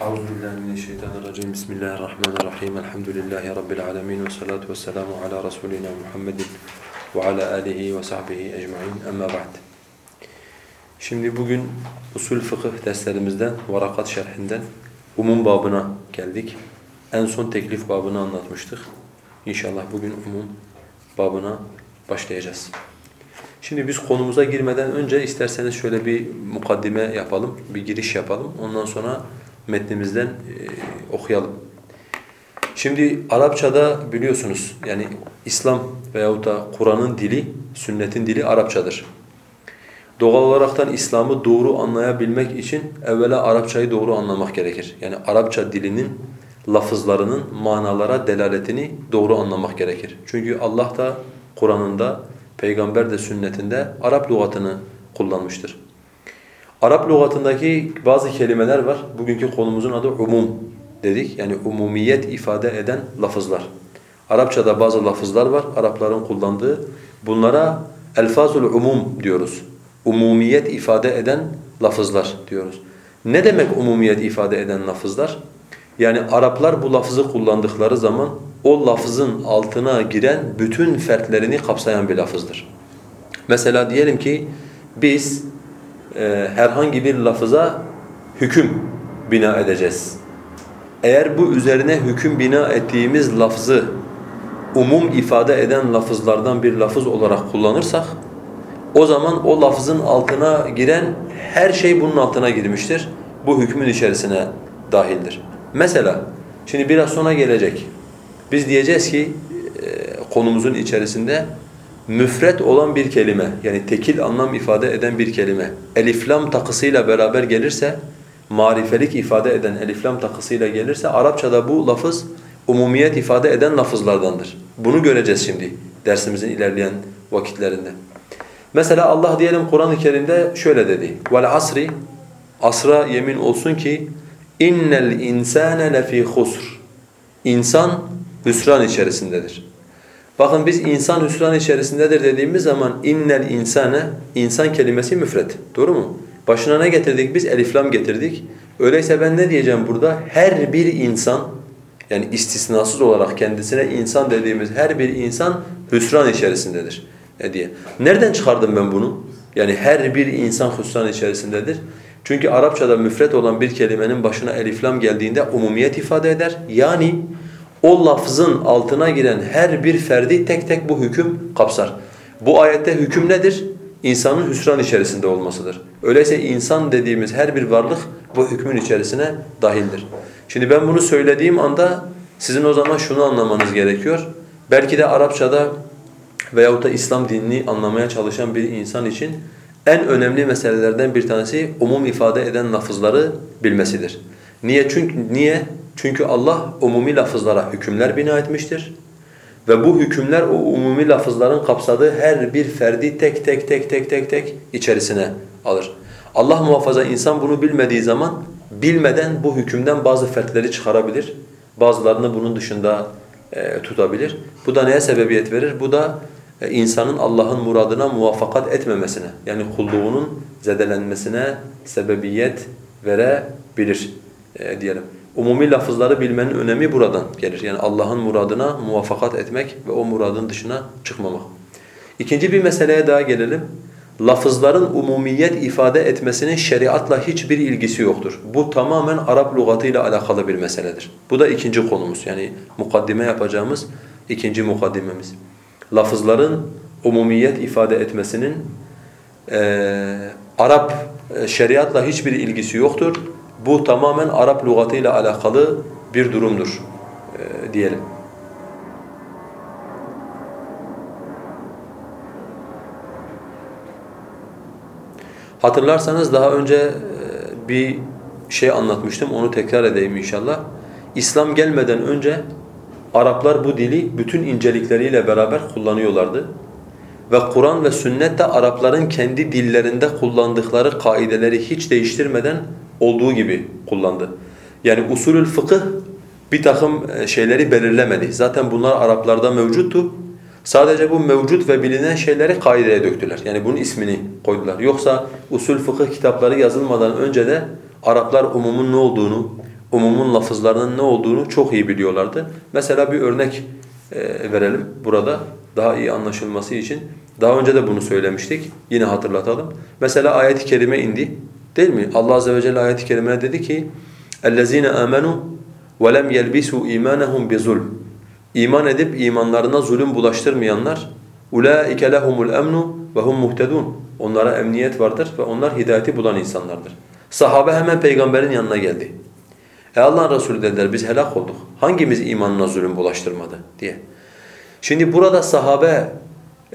Euzu billahi mineşşeytanirracim. Bismillahirrahmanirrahim. Elhamdülillahi rabbil alamin ve salatu vesselamu ala rasulina Muhammedin ve ala alihi ve sahbihi ecmaîn. Amma ba'd. Şimdi bugün usul fıkıh derslerimizden, varakat şerhinden umum babına geldik. En son teklif babını anlatmıştık. İnşallah bugün umum babına başlayacağız. Şimdi biz konumuza girmeden önce isterseniz şöyle bir mukaddime yapalım, bir giriş yapalım. Ondan sonra metnimizden e, okuyalım. Şimdi Arapçada biliyorsunuz yani İslam veyahut da Kur'an'ın dili, sünnetin dili Arapçadır. Doğal olaraktan İslam'ı doğru anlayabilmek için evvela Arapçayı doğru anlamak gerekir. Yani Arapça dilinin lafızlarının manalara delaletini doğru anlamak gerekir. Çünkü Allah da Kur'an'ında, peygamber de sünnetinde Arap lügatını kullanmıştır. Arap lügatındaki bazı kelimeler var. Bugünkü konumuzun adı umum dedik. Yani umumiyet ifade eden lafızlar. Arapçada bazı lafızlar var Arapların kullandığı. Bunlara elfazul umum diyoruz. Umumiyet ifade eden lafızlar diyoruz. Ne demek umumiyet ifade eden lafızlar? Yani Araplar bu lafızı kullandıkları zaman o lafızın altına giren bütün fertlerini kapsayan bir lafızdır. Mesela diyelim ki biz e, herhangi bir lafıza hüküm bina edeceğiz. Eğer bu üzerine hüküm bina ettiğimiz lafzı umum ifade eden lafızlardan bir lafız olarak kullanırsak o zaman o lafzın altına giren her şey bunun altına girmiştir. Bu hükmün içerisine dahildir. Mesela şimdi biraz sonra gelecek. Biz diyeceğiz ki e, konumuzun içerisinde müfret olan bir kelime yani tekil anlam ifade eden bir kelime eliflam takısıyla beraber gelirse marifelik ifade eden eliflam takısıyla gelirse Arapçada bu lafız umumiyet ifade eden lafızlardandır. Bunu göreceğiz şimdi dersimizin ilerleyen vakitlerinde. Mesela Allah diyelim Kur'an-ı Kerim'de şöyle dedi. Vel asri asra yemin olsun ki innel insane lefi husr. İnsan hüsran içerisindedir. Bakın biz insan hüsran içerisindedir dediğimiz zaman innel insane insan kelimesi müfret. Doğru mu? Başına ne getirdik biz? Eliflam getirdik. Öyleyse ben ne diyeceğim burada? Her bir insan yani istisnasız olarak kendisine insan dediğimiz her bir insan hüsran içerisindedir e diye. Nereden çıkardım ben bunu? Yani her bir insan hüsran içerisindedir. Çünkü Arapçada müfret olan bir kelimenin başına eliflam geldiğinde umumiyet ifade eder. Yani o lafzın altına giren her bir ferdi tek tek bu hüküm kapsar. Bu ayette hüküm nedir? İnsanın hüsran içerisinde olmasıdır. Öyleyse insan dediğimiz her bir varlık bu hükmün içerisine dahildir. Şimdi ben bunu söylediğim anda sizin o zaman şunu anlamanız gerekiyor. Belki de Arapçada veyahut da İslam dinini anlamaya çalışan bir insan için en önemli meselelerden bir tanesi umum ifade eden lafızları bilmesidir. Niye? Çünkü niye? Çünkü Allah umumi lafızlara hükümler bina etmiştir. Ve bu hükümler o umumi lafızların kapsadığı her bir ferdi tek tek tek tek tek tek içerisine alır. Allah muhafaza insan bunu bilmediği zaman bilmeden bu hükümden bazı fertleri çıkarabilir. Bazılarını bunun dışında e, tutabilir. Bu da neye sebebiyet verir? Bu da e, insanın Allah'ın muradına muvaffakat etmemesine yani kulluğunun zedelenmesine sebebiyet verebilir e, diyelim. Umumi lafızları bilmenin önemi buradan gelir. Yani Allah'ın muradına muvaffakat etmek ve o muradın dışına çıkmamak. İkinci bir meseleye daha gelelim. Lafızların umumiyet ifade etmesinin şeriatla hiçbir ilgisi yoktur. Bu tamamen Arap lügatıyla alakalı bir meseledir. Bu da ikinci konumuz. Yani mukaddime yapacağımız ikinci mukaddimemiz. Lafızların umumiyet ifade etmesinin e, Arap şeriatla hiçbir ilgisi yoktur. Bu tamamen Arap lügatıyla alakalı bir durumdur e, diyelim. Hatırlarsanız daha önce e, bir şey anlatmıştım, onu tekrar edeyim inşallah. İslam gelmeden önce Araplar bu dili bütün incelikleriyle beraber kullanıyorlardı. Ve Kur'an ve sünnet de Arapların kendi dillerinde kullandıkları kaideleri hiç değiştirmeden olduğu gibi kullandı. Yani usulül fıkıh bir takım şeyleri belirlemedi. Zaten bunlar Araplarda mevcuttu. Sadece bu mevcut ve bilinen şeyleri kaideye döktüler. Yani bunun ismini koydular. Yoksa usul fıkıh kitapları yazılmadan önce de Araplar umumun ne olduğunu, umumun lafızlarının ne olduğunu çok iyi biliyorlardı. Mesela bir örnek e, verelim burada daha iyi anlaşılması için. Daha önce de bunu söylemiştik. Yine hatırlatalım. Mesela ayet-i kerime indi. Değil mi? Allah azze ve celle ayet-i kerimede dedi ki: "Ellezine amenu ve lem yelbisu imanahum bizulm." İman edip imanlarına zulüm bulaştırmayanlar ulaike lehumul emnu ve hum muhtedun. Onlara emniyet vardır ve onlar hidayeti bulan insanlardır. Sahabe hemen peygamberin yanına geldi. Ey Allah'ın Resulü dediler biz helak olduk. Hangimiz imanına zulüm bulaştırmadı diye. Şimdi burada sahabe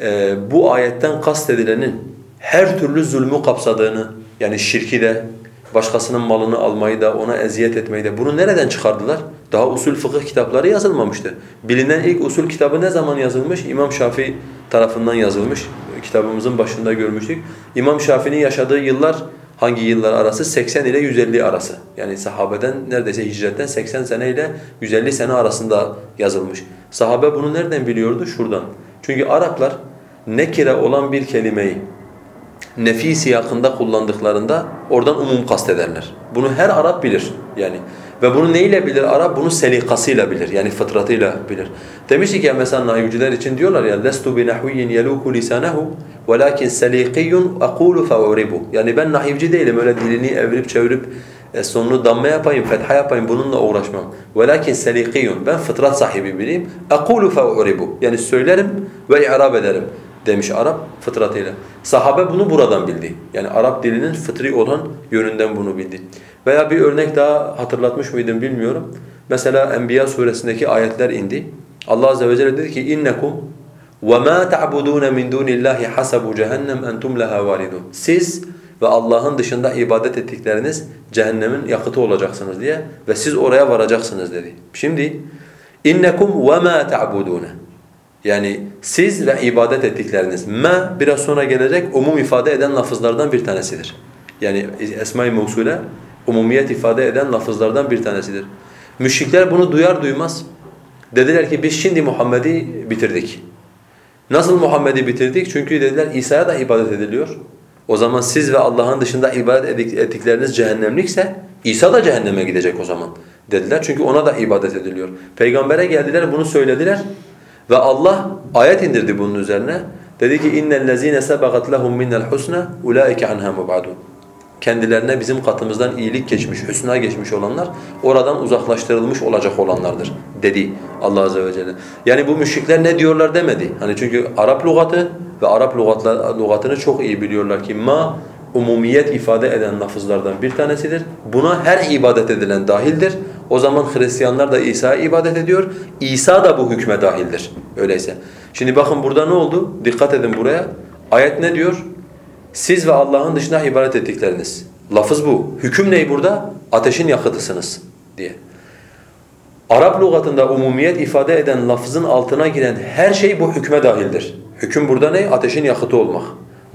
e, bu ayetten kastedilenin her türlü zulmü kapsadığını yani şirki de başkasının malını almayı da ona eziyet etmeyi de bunu nereden çıkardılar? Daha usul fıkıh kitapları yazılmamıştı. Bilinen ilk usul kitabı ne zaman yazılmış? İmam Şafii tarafından yazılmış. Kitabımızın başında görmüştük. İmam Şafii'nin yaşadığı yıllar hangi yıllar arası? 80 ile 150 arası. Yani sahabeden neredeyse hicretten 80 sene ile 150 sene arasında yazılmış. Sahabe bunu nereden biliyordu? Şuradan. Çünkü Araplar nekire olan bir kelimeyi nefi siyakında kullandıklarında oradan umum kastederler. Bunu her Arap bilir yani. Ve bunu neyle bilir Arap? Bunu selikasıyla bilir yani fıtratıyla bilir. Demiştik ya mesela nahivciler için diyorlar ya bi nahwiyyin yeluku lisanahu velakin selikiyyun aqulu fa'uribu. Yani ben nahivci değilim öyle dilini evirip çevirip e, sonunu damme yapayım, fetha yapayım bununla uğraşmam. Velakin selikiyun. Ben fıtrat sahibi biriyim. Aqulu fa'uribu. Yani söylerim ve i'rab ederim demiş Arap fıtratıyla. Sahabe bunu buradan bildi. Yani Arap dilinin fıtri olan yönünden bunu bildi. Veya bir örnek daha hatırlatmış mıydım bilmiyorum. Mesela Enbiya suresindeki ayetler indi. Allah azze ve celle dedi ki innekum ve ma ta'budun min dunillahi hasabu cehennem entum laha varidun. Siz ve Allah'ın dışında ibadet ettikleriniz cehennemin yakıtı olacaksınız diye ve siz oraya varacaksınız dedi. Şimdi innekum ma ta'budun. Yani siz ve ibadet ettikleriniz. Ma biraz sonra gelecek umum ifade eden lafızlardan bir tanesidir. Yani esma-i mevsule umumiyet ifade eden lafızlardan bir tanesidir. Müşrikler bunu duyar duymaz dediler ki biz şimdi Muhammed'i bitirdik. Nasıl Muhammed'i bitirdik? Çünkü dediler İsa'ya da ibadet ediliyor. O zaman siz ve Allah'ın dışında ibadet ettikleriniz cehennemlikse İsa da cehenneme gidecek o zaman dediler. Çünkü ona da ibadet ediliyor. Peygambere geldiler bunu söylediler. Ve Allah ayet indirdi bunun üzerine. Dedi ki innellezine sebagat lehum minel husna ulaike anha mubadun. Kendilerine bizim katımızdan iyilik geçmiş, hüsna geçmiş olanlar oradan uzaklaştırılmış olacak olanlardır dedi Allah azze ve celle. Yani bu müşrikler ne diyorlar demedi. Hani çünkü Arap lügatı ve Arap lügatını çok iyi biliyorlar ki ma umumiyet ifade eden lafızlardan bir tanesidir. Buna her ibadet edilen dahildir. O zaman Hristiyanlar da İsa'ya ibadet ediyor. İsa da bu hükme dahildir. Öyleyse. Şimdi bakın burada ne oldu? Dikkat edin buraya. Ayet ne diyor? Siz ve Allah'ın dışında ibadet ettikleriniz. Lafız bu. Hüküm ne burada? Ateşin yakıtısınız diye. Arap lügatında umumiyet ifade eden lafızın altına giren her şey bu hükme dahildir. Hüküm burada ne? Ateşin yakıtı olmak.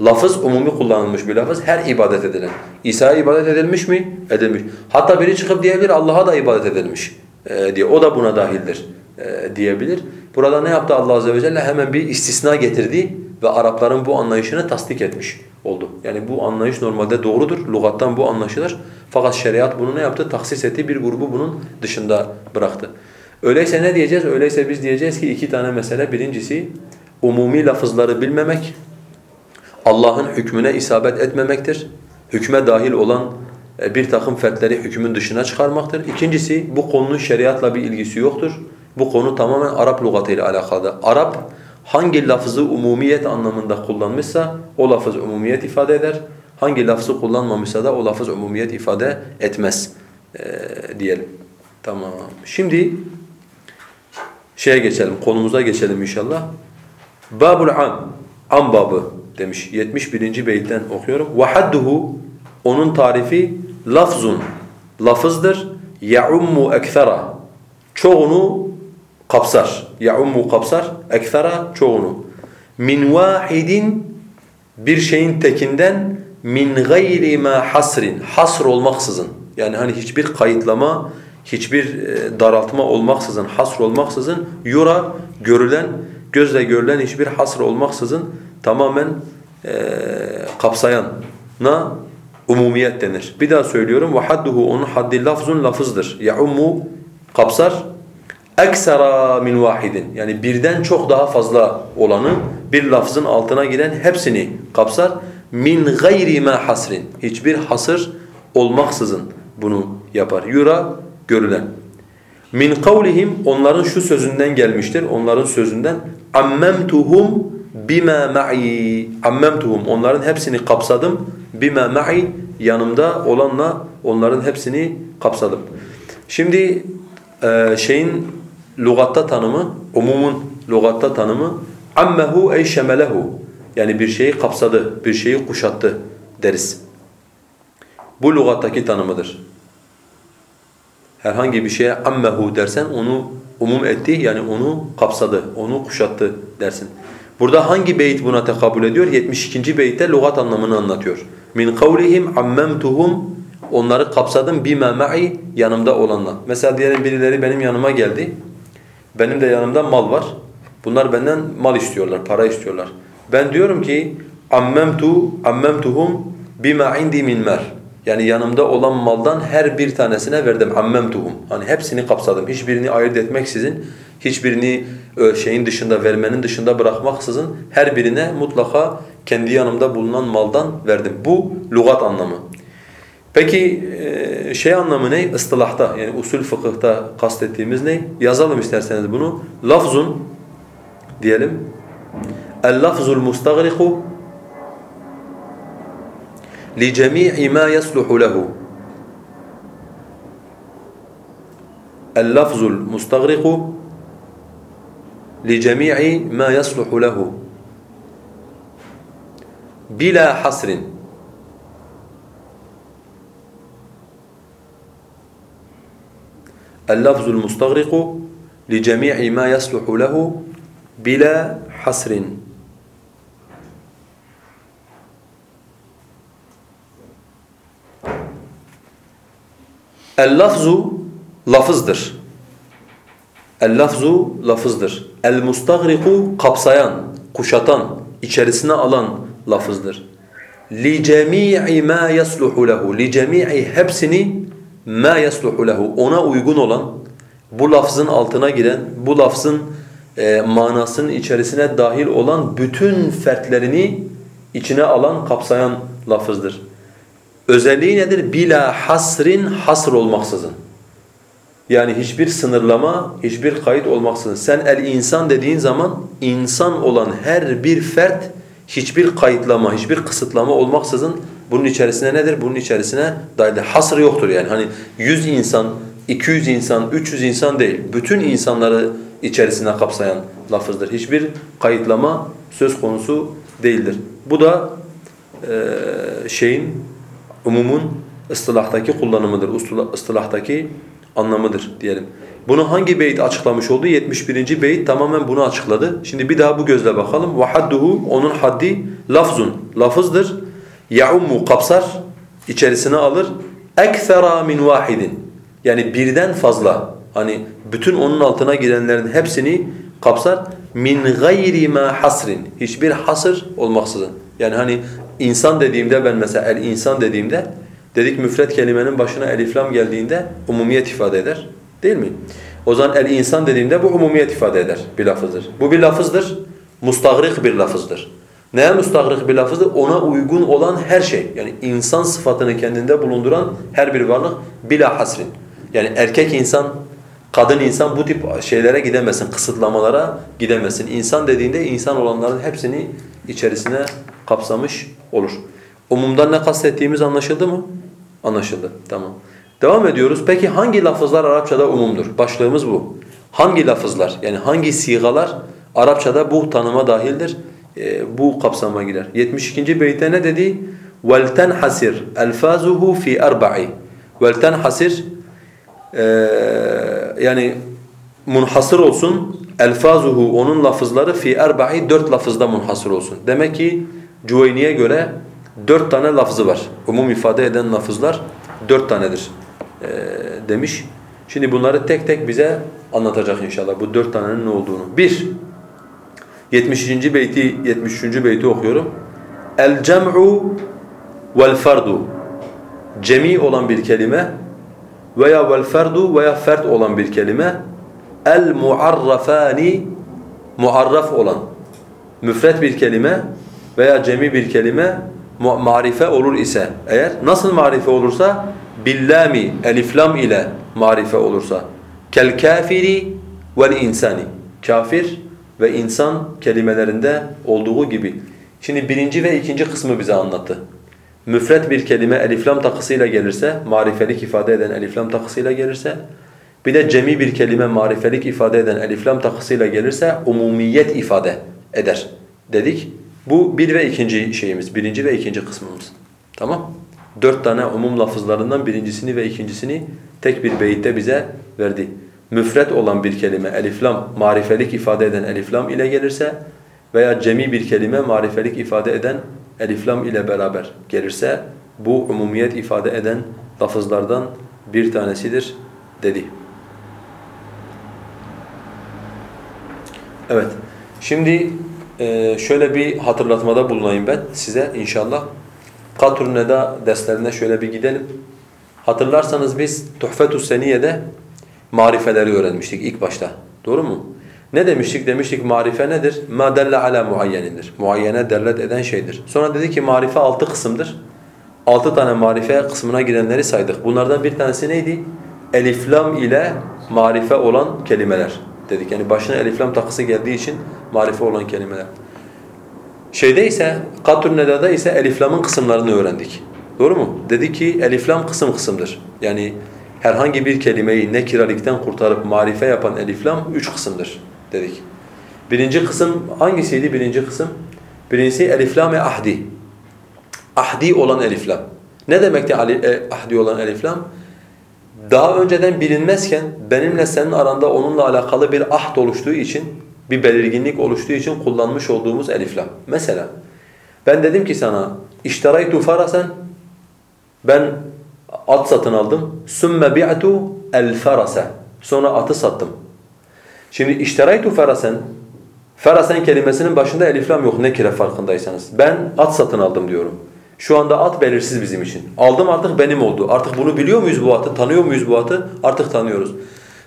Lafız umumi kullanılmış bir lafız. Her ibadet edilen. İsa'ya ibadet edilmiş mi? Edilmiş. Hatta biri çıkıp diyebilir Allah'a da ibadet edilmiş e, diye. O da buna dahildir e, diyebilir. Burada ne yaptı Allah azze ve celle? Hemen bir istisna getirdi ve Arapların bu anlayışını tasdik etmiş oldu. Yani bu anlayış normalde doğrudur. Lugattan bu anlaşılır. Fakat şeriat bunu ne yaptı? Taksis etti. Bir grubu bunun dışında bıraktı. Öyleyse ne diyeceğiz? Öyleyse biz diyeceğiz ki iki tane mesele. Birincisi umumi lafızları bilmemek. Allah'ın hükmüne isabet etmemektir. Hükme dahil olan e, bir takım fertleri hükmün dışına çıkarmaktır. İkincisi bu konunun şeriatla bir ilgisi yoktur. Bu konu tamamen Arap lügatıyla alakalı. Arap hangi lafızı umumiyet anlamında kullanmışsa o lafız umumiyet ifade eder. Hangi lafzı kullanmamışsa da o lafız umumiyet ifade etmez ee, diyelim. Tamam. Şimdi şeye geçelim, konumuza geçelim inşallah. Babul am, am babı demiş. 71. beytten okuyorum. Hadduhu onun tarifi lafzun. Lafızdır. Ya'ummu ekthera. Çoğunu kapsar. Ya'ummu kapsar. Ekthera çoğunu. Min vahidin bir şeyin tekinden min gayri ma hasrin. Hasr olmaksızın. Yani hani hiçbir kayıtlama, hiçbir e, daraltma olmaksızın, hasr olmaksızın yura görülen, gözle görülen hiçbir hasr olmaksızın tamamen e, kapsayan na Umumiyet denir. Bir daha söylüyorum. وَحَدُّهُ Onun haddi lafzun lafızdır. يَعُمُّ Kapsar. اَكْسَرَا min vahidin Yani birden çok daha fazla olanı bir lafzın altına giren hepsini kapsar. Min gayri ma hasrin. Hiçbir hasır olmaksızın bunu yapar. Yura görülen. Min kavlihim onların şu sözünden gelmiştir. Onların sözünden ammemtuhum bima ma'i. Ammemtuhum onların hepsini kapsadım. Bima ma'i yanımda olanla onların hepsini kapsadım. Şimdi e, şeyin lugatta tanımı, umumun lugatta tanımı ammehu ey şemelehu. Yani bir şeyi kapsadı, bir şeyi kuşattı deriz. Bu lugattaki tanımıdır. Herhangi bir şeye ammehu dersen onu umum etti yani onu kapsadı, onu kuşattı dersin. Burada hangi beyit buna tekabül ediyor? 72. beytte lügat anlamını anlatıyor. Min kavlihim ammemtuhum onları kapsadım bima ma'i yanımda olanla. Mesela diyelim birileri benim yanıma geldi. Benim de yanımda mal var. Bunlar benden mal istiyorlar, para istiyorlar. Ben diyorum ki ammemtu ammemtuhum bima indi min mer. Yani yanımda olan maldan her bir tanesine verdim. Ammemtuhum. Hani hepsini kapsadım. Hiçbirini ayırt etmeksizin, hiçbirini şeyin dışında, vermenin dışında bırakmaksızın her birine mutlaka kendi yanımda bulunan maldan verdim. Bu lügat anlamı. Peki şey anlamı ne? Istılahta yani usul fıkıhta kastettiğimiz ne? Yazalım isterseniz bunu. Lafzun diyelim. El-lafzul mustagriku لجميع ما يصلح له. اللفظ المستغرق لجميع ما يصلح له. بلا حصر. اللفظ المستغرق لجميع ما يصلح له بلا حصر. El-lafzu lafızdır. El-lafzu lafızdır. El-mustagriku kapsayan, kuşatan, içerisine alan lafızdır. Li cemii ma yasluhu lehu. Li cemii hepsini ma yasluhu lehu. Ona uygun olan, bu lafzın altına giren, bu lafzın e, manasının içerisine dahil olan bütün fertlerini içine alan, kapsayan lafızdır. Özelliği nedir? Bila hasrin hasr olmaksızın. Yani hiçbir sınırlama, hiçbir kayıt olmaksızın. Sen el insan dediğin zaman insan olan her bir fert hiçbir kayıtlama, hiçbir kısıtlama olmaksızın bunun içerisine nedir? Bunun içerisine dahildir. Hasr yoktur yani. Hani 100 insan, 200 insan, 300 insan değil. Bütün insanları içerisine kapsayan lafızdır. Hiçbir kayıtlama söz konusu değildir. Bu da e, şeyin umumun ıstılahtaki kullanımıdır, ıstılahtaki anlamıdır diyelim. Bunu hangi beyit açıklamış oldu? 71. beyit tamamen bunu açıkladı. Şimdi bir daha bu gözle bakalım. وَحَدُّهُ Onun haddi lafzun, lafızdır. يَعُمُّ kapsar, içerisine alır. اَكْثَرَا min vahidin Yani birden fazla. Hani bütün onun altına girenlerin hepsini kapsar. min gayri ma hasrin. Hiçbir hasır olmaksızın. Yani hani insan dediğimde ben mesela el insan dediğimde dedik müfret kelimenin başına elif lam geldiğinde umumiyet ifade eder. Değil mi? O zaman el insan dediğimde bu umumiyet ifade eder bir lafızdır. Bu bir lafızdır. Mustagrik bir lafızdır. Neye mustagrik bir lafızdır? Ona uygun olan her şey. Yani insan sıfatını kendinde bulunduran her bir varlık bila hasrin. Yani erkek insan, kadın insan bu tip şeylere gidemesin, kısıtlamalara gidemesin. İnsan dediğinde insan olanların hepsini içerisine kapsamış olur. Umumdan ne kastettiğimiz anlaşıldı mı? Anlaşıldı. Tamam. Devam ediyoruz. Peki hangi lafızlar Arapçada umumdur? Başlığımız bu. Hangi lafızlar yani hangi sigalar Arapçada bu tanıma dahildir? E, bu kapsama girer. 72. beyte ne dedi? وَلْتَنْحَسِرْ أَلْفَازُهُ فِي أَرْبَعِ وَلْتَنْحَسِرْ e, yani munhasır olsun elfazuhu onun lafızları fi erba'i dört lafızda munhasır olsun. Demek ki Cüveyni'ye göre dört tane lafzı var. Umum ifade eden lafızlar dört tanedir e, demiş. Şimdi bunları tek tek bize anlatacak inşallah bu dört tanenin ne olduğunu. Bir, 70. beyti 73. beyti okuyorum. El cem'u vel fardu cemi olan bir kelime veya vel ferdu veya fert olan bir kelime el muarrafani muarraf olan müfret bir kelime veya cemi bir kelime marife olur ise eğer nasıl marife olursa billami eliflam ile marife olursa kel kafiri vel insani kafir ve insan kelimelerinde olduğu gibi. Şimdi birinci ve ikinci kısmı bize anlattı. Müfret bir kelime eliflam takısıyla gelirse, marifelik ifade eden eliflam takısıyla gelirse, bir de cemi bir kelime marifelik ifade eden eliflam takısıyla gelirse umumiyet ifade eder dedik. Bu bir ve ikinci şeyimiz, birinci ve ikinci kısmımız. Tamam? Dört tane umum lafızlarından birincisini ve ikincisini tek bir beyitte bize verdi. Müfret olan bir kelime eliflam marifelik ifade eden eliflam ile gelirse veya cemi bir kelime marifelik ifade eden eliflam ile beraber gelirse bu umumiyet ifade eden lafızlardan bir tanesidir dedi. Evet. Şimdi e, şöyle bir hatırlatmada bulunayım ben size inşallah. Katur Neda derslerine şöyle bir gidelim. Hatırlarsanız biz Tuhfetus Seniye'de marifeleri öğrenmiştik ilk başta. Doğru mu? Ne demiştik? Demiştik marife nedir? Ma delle ala muayyenindir. Muayyene derlet eden şeydir. Sonra dedi ki marife altı kısımdır. Altı tane marife kısmına girenleri saydık. Bunlardan bir tanesi neydi? Eliflam ile marife olan kelimeler dedik. Yani başına eliflam takısı geldiği için marife olan kelimeler. Şeyde ise Katur Neda'da ise eliflamın kısımlarını öğrendik. Doğru mu? Dedi ki eliflam kısım kısımdır. Yani herhangi bir kelimeyi nekiralikten kurtarıp marife yapan eliflam üç kısımdır dedik. Birinci kısım hangisiydi birinci kısım? Birincisi eliflam-ı ahdi. Ahdi olan eliflam. Ne demekti e, ahdi olan eliflam? Daha önceden bilinmezken benimle senin aranda onunla alakalı bir ahd oluştuğu için, bir belirginlik oluştuğu için kullanmış olduğumuz eliflam. Mesela ben dedim ki sana iştaraytu farasen ben at satın aldım. Sümme bi'tu el farase. Sonra atı sattım. Şimdi iştaraytu farasen farasen kelimesinin başında eliflam yok nekire farkındaysanız. Ben at satın aldım diyorum. Şu anda at belirsiz bizim için. Aldım artık benim oldu. Artık bunu biliyor muyuz bu atı? Tanıyor muyuz bu atı? Artık tanıyoruz.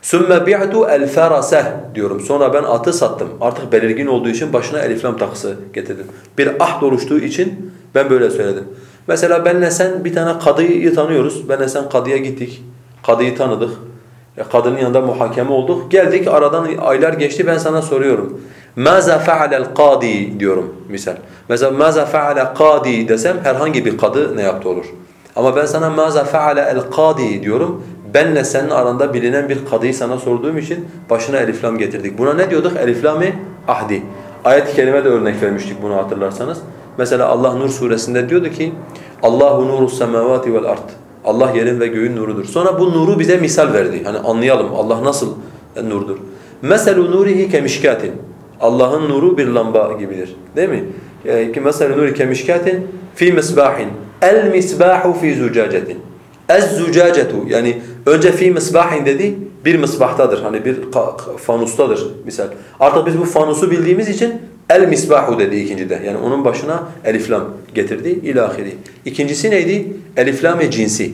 Sümme bi'tu el farase diyorum. Sonra ben atı sattım. Artık belirgin olduğu için başına eliflam takısı getirdim. Bir ahd oluştuğu için ben böyle söyledim. Mesela benle sen bir tane kadıyı tanıyoruz. Benle sen kadıya gittik. Kadıyı tanıdık. E, kadının yanında muhakeme olduk. Geldik aradan aylar geçti ben sana soruyorum. Maza fa'alel kadi diyorum misal. Mesela maza fa'ale kadi desem herhangi bir kadı ne yaptı olur. Ama ben sana maza fa'ale el kadi diyorum. Benle senin aranda bilinen bir kadıyı sana sorduğum için başına eliflam getirdik. Buna ne diyorduk? Eliflami ahdi. Ayet-i kerime de örnek vermiştik bunu hatırlarsanız. Mesela Allah Nur suresinde diyordu ki Allahu nuru semavati vel ard. Allah yerin ve göğün nurudur. Sonra bu nuru bize misal verdi. Hani anlayalım Allah nasıl nurdur. Meselu nurihi kemişkatin. Allah'ın nuru bir lamba gibidir. Değil mi? Ki meselu nuri kemişkatin fi misbahin. El misbahu fi zucacetin. Ez zucacetu yani önce fi misbahin dedi bir misbahtadır. Hani bir fanustadır misal. Artık biz bu fanusu bildiğimiz için el misbahu dedi ikincide. Yani onun başına eliflam getirdi ilahiri. İkincisi neydi? Eliflam-ı cinsi.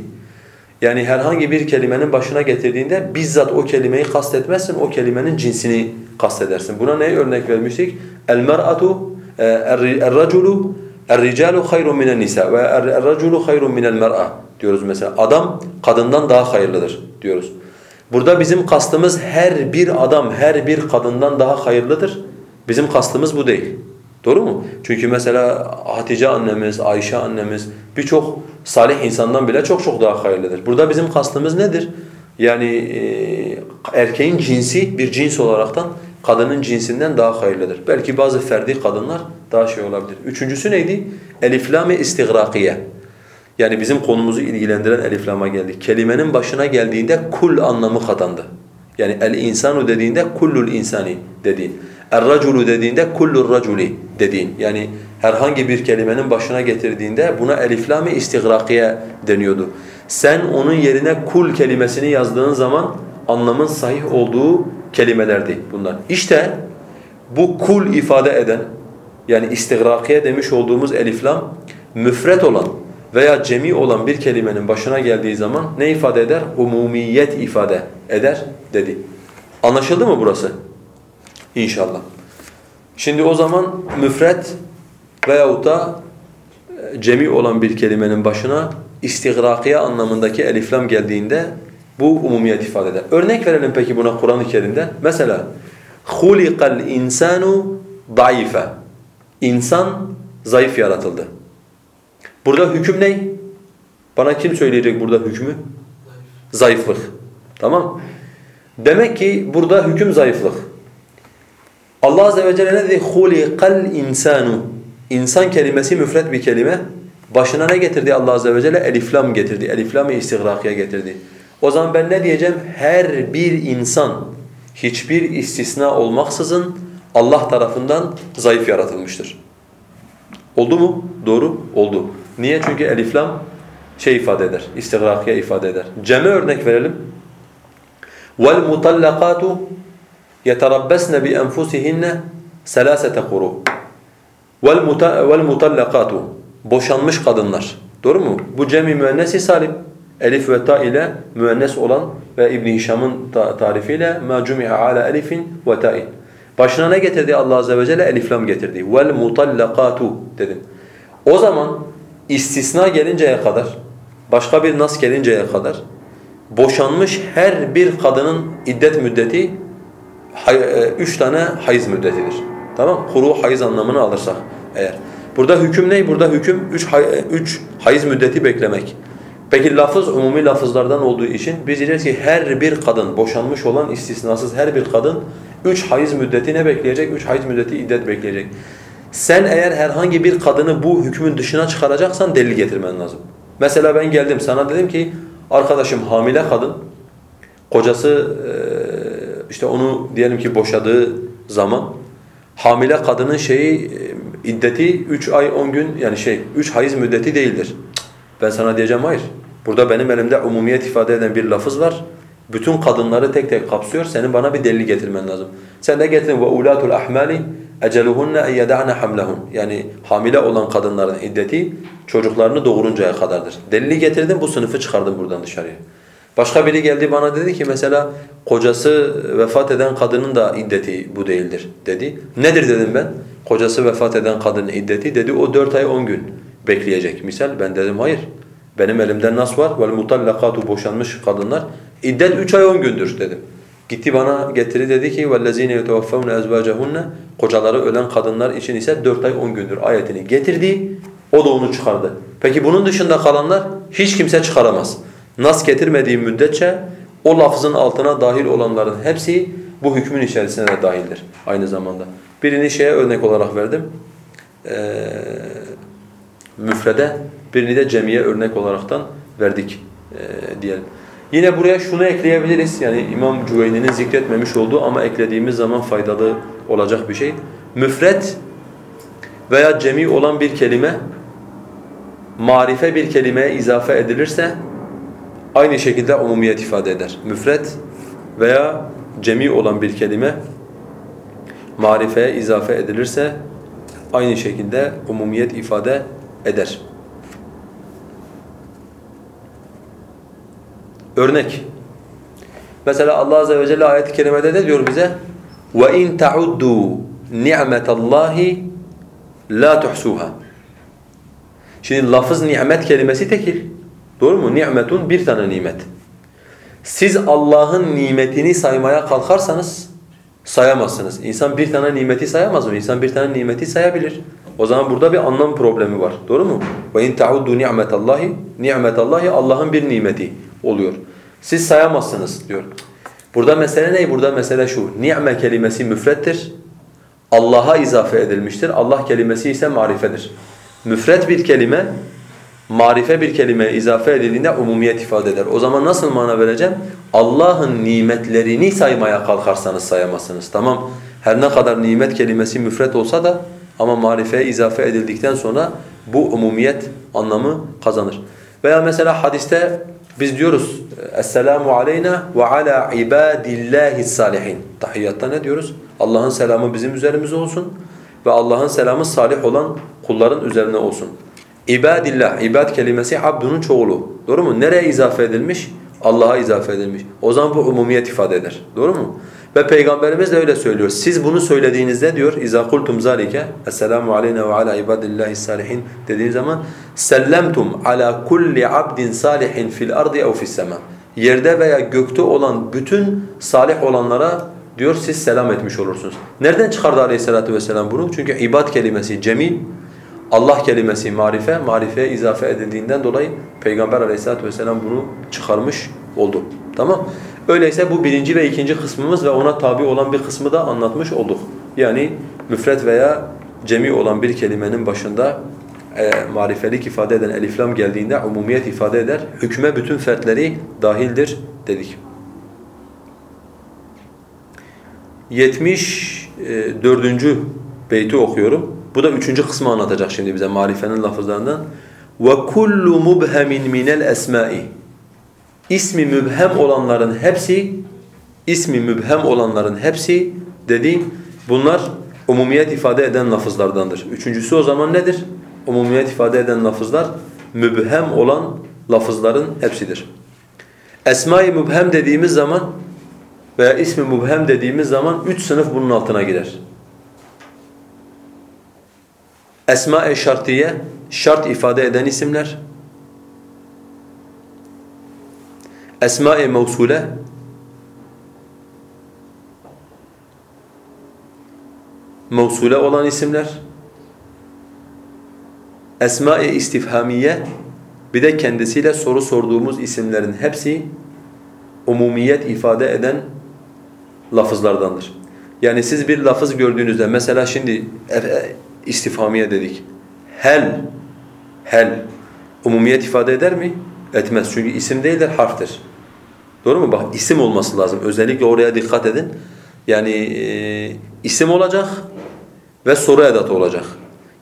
Yani herhangi bir kelimenin başına getirdiğinde bizzat o kelimeyi kastetmezsin, o kelimenin cinsini kastedersin. Buna ne örnek vermiştik? El-mer'atu, el-raculu, el-ricalu hayrun minen nisa ve el-raculu hayrun minel mer'a diyoruz mesela. Adam kadından daha hayırlıdır diyoruz. Burada bizim kastımız her bir adam her bir kadından daha hayırlıdır. Bizim kastımız bu değil. Doğru mu? Çünkü mesela Hatice annemiz, Ayşe annemiz birçok salih insandan bile çok çok daha hayırlıdır. Burada bizim kastımız nedir? Yani e, erkeğin cinsi bir cins olaraktan kadının cinsinden daha hayırlıdır. Belki bazı ferdi kadınlar daha şey olabilir. Üçüncüsü neydi? Eliflam-ı istigrakiye. Yani bizim konumuzu ilgilendiren eliflama geldi. Kelimenin başına geldiğinde kul anlamı kazandı. Yani el insanu dediğinde kullul insani dediğin. Er-raculu dediğinde kullur raculi dediğin. Yani herhangi bir kelimenin başına getirdiğinde buna eliflam-ı istigrakiye deniyordu. Sen onun yerine kul kelimesini yazdığın zaman anlamın sahih olduğu kelimelerdi bunlar. İşte bu kul ifade eden yani istigrakiye demiş olduğumuz eliflam müfret olan veya cemi olan bir kelimenin başına geldiği zaman ne ifade eder? Umumiyet ifade eder dedi. Anlaşıldı mı burası? İnşallah. Şimdi o zaman müfret veyahut da e, cemi olan bir kelimenin başına istigrakiye anlamındaki eliflam geldiğinde bu umumiyet ifade eder. Örnek verelim peki buna Kur'an-ı Kerim'de. Mesela خُلِقَ الْاِنْسَانُ ضَعِيفًا İnsan zayıf yaratıldı. Burada hüküm ne? Bana kim söyleyecek burada hükmü? Zayıflık. Tamam Demek ki burada hüküm zayıflık. Allah Azze ve Celle ne dedi? خُلِقَ الْاِنْسَانُ İnsan kelimesi müfret bir kelime. Başına ne getirdi Allah Azze ve Celle? Eliflam getirdi. Eliflam-ı istigrakiye getirdi. O zaman ben ne diyeceğim? Her bir insan hiçbir istisna olmaksızın Allah tarafından zayıf yaratılmıştır. Oldu mu? Doğru. Oldu. Niye? Çünkü eliflam şey ifade eder, istigrakiye ifade eder. Cem'e örnek verelim. وَالْمُطَلَّقَاتُ يَتَرَبَّسْنَ بِأَنْفُسِهِنَّ سَلَاسَةَ قُرُوء وَالْمُطَلَّقَاتُ Boşanmış kadınlar. Doğru mu? Bu cemi müennesi salim. Elif ve ta ile müennes olan ve İbn Hişam'ın ta tarifiyle ma cumi'a ala elifin ve ta'in. Başına ne getirdi Allah azze ve celle? Eliflam getirdi. Vel mutallaqatu dedim. O zaman istisna gelinceye kadar, başka bir nas gelinceye kadar boşanmış her bir kadının iddet müddeti e, üç tane hayız müddetidir. Tamam? Kuru hayız anlamını alırsak eğer. Burada hüküm ne? Burada hüküm üç, hay üç hayız müddeti beklemek. Peki lafız umumi lafızlardan olduğu için biz diyeceğiz ki her bir kadın boşanmış olan istisnasız her bir kadın üç hayız müddeti ne bekleyecek? Üç hayız müddeti iddet bekleyecek. Sen eğer herhangi bir kadını bu hükmün dışına çıkaracaksan delil getirmen lazım. Mesela ben geldim sana dedim ki arkadaşım hamile kadın kocası işte onu diyelim ki boşadığı zaman hamile kadının şeyi iddeti 3 ay 10 gün yani şey 3 hayız müddeti değildir. Ben sana diyeceğim hayır. Burada benim elimde umumiyet ifade eden bir lafız var. Bütün kadınları tek tek kapsıyor. Senin bana bir delil getirmen lazım. Sen de getirin ve ulatul ahmali eceluhunne en yeda'ne hamlehun. Yani hamile olan kadınların iddeti çocuklarını doğuruncaya kadardır. Delili getirdim bu sınıfı çıkardım buradan dışarıya. Başka biri geldi bana dedi ki mesela kocası vefat eden kadının da iddeti bu değildir dedi. Nedir dedim ben? Kocası vefat eden kadının iddeti dedi o dört ay on gün bekleyecek. Misal ben dedim hayır. Benim elimde nas var. Vel mutallakatu boşanmış kadınlar iddet üç ay on gündür dedim. Gitti bana getiri dedi ki وَالَّذ۪ينَ يَتَوَفَّوْنَ اَزْوَاجَهُنَّ Kocaları ölen kadınlar için ise dört ay on gündür ayetini getirdi. O da onu çıkardı. Peki bunun dışında kalanlar hiç kimse çıkaramaz. Nas getirmediği müddetçe o lafzın altına dahil olanların hepsi bu hükmün içerisine de dahildir aynı zamanda. Birini şeye örnek olarak verdim. Ee, müfrede, birini de cemiye örnek olaraktan verdik e, diyelim. Yine buraya şunu ekleyebiliriz. Yani İmam Cüveyni'nin zikretmemiş olduğu ama eklediğimiz zaman faydalı olacak bir şey. Müfret veya cemi olan bir kelime marife bir kelimeye izafe edilirse aynı şekilde umumiyet ifade eder. Müfret veya cemi olan bir kelime marifeye izafe edilirse aynı şekilde umumiyet ifade eder. Örnek. Mesela Allah azze ve celle ayet-i kerimede ne diyor bize? Ve in tauddu ni'metallahi la tuhsuha. Şimdi lafız nimet kelimesi tekil. Doğru mu? Nimetun bir tane nimet. Siz Allah'ın nimetini saymaya kalkarsanız sayamazsınız. İnsan bir tane nimeti sayamaz mı? İnsan bir tane nimeti sayabilir. O zaman burada bir anlam problemi var. Doğru mu? Ve in tauddu ni'metallahi ni'metallahi Allah'ın bir nimeti oluyor. Siz sayamazsınız diyor. Burada mesele ne? Burada mesele şu. Ni'me kelimesi müfrettir. Allah'a izafe edilmiştir. Allah kelimesi ise marifedir. Müfret bir kelime marife bir kelimeye izafe edildiğinde umumiyet ifade eder. O zaman nasıl mana vereceğim? Allah'ın nimetlerini saymaya kalkarsanız sayamazsınız. Tamam. Her ne kadar nimet kelimesi müfret olsa da ama marifeye izafe edildikten sonra bu umumiyet anlamı kazanır. Veya mesela hadiste biz diyoruz Esselamu aleyna ve ala ibadillahi salihin. Tahiyyatta ne diyoruz? Allah'ın selamı bizim üzerimize olsun ve Allah'ın selamı salih olan kulların üzerine olsun. İbadillah, ibad kelimesi abdunun çoğulu. Doğru mu? Nereye izafe edilmiş? Allah'a izafe edilmiş. O zaman bu umumiyet ifade eder. Doğru mu? Ve Peygamberimiz de öyle söylüyor. Siz bunu söylediğinizde diyor اِذَا قُلْتُمْ ذَٰلِكَ السَّلَامُ عَلَيْنَا وَعَلَى عِبَادِ اللّٰهِ الصَّالِحِينَ dediğiniz zaman سَلَّمْتُمْ عَلَى كُلِّ عَبْدٍ صَالِحٍ فِي الْأَرْضِ اَوْ فِي السَّمَاءِ Yerde veya gökte olan bütün salih olanlara diyor siz selam etmiş olursunuz. Nereden çıkardı aleyhissalatu vesselam bunu? Çünkü ibad kelimesi cemil, Allah kelimesi marife, marifeye izafe edildiğinden dolayı Peygamber aleyhissalatu vesselam bunu çıkarmış oldu. Tamam Öyleyse bu birinci ve ikinci kısmımız ve ona tabi olan bir kısmı da anlatmış olduk. Yani müfret veya cemi olan bir kelimenin başında e, marifelik ifade eden eliflam geldiğinde umumiyet ifade eder. Hükme bütün fertleri dahildir dedik. 74. beyti okuyorum. Bu da üçüncü kısmı anlatacak şimdi bize marifenin lafızlarından. وَكُلُّ مُبْهَمٍ مِنَ الْأَسْمَاءِ İsmi mübhem olanların hepsi, ismi mübhem olanların hepsi dediğim bunlar umumiyet ifade eden lafızlardandır. Üçüncüsü o zaman nedir? Umumiyet ifade eden lafızlar mübhem olan lafızların hepsidir. Esma-i mübhem dediğimiz zaman veya ismi mübhem dediğimiz zaman üç sınıf bunun altına girer. Esma-i şartiye, şart ifade eden isimler. Esma-i mevsule, mevsule olan isimler. Esma-i istifhamiye, bir de kendisiyle soru sorduğumuz isimlerin hepsi umumiyet ifade eden lafızlardandır. Yani siz bir lafız gördüğünüzde mesela şimdi istifhamiye dedik. Hel, hel umumiyet ifade eder mi? Etmez. Çünkü isim değildir, harftir. Doğru mu? Bak isim olması lazım. Özellikle oraya dikkat edin. Yani e, isim olacak ve soru edatı olacak.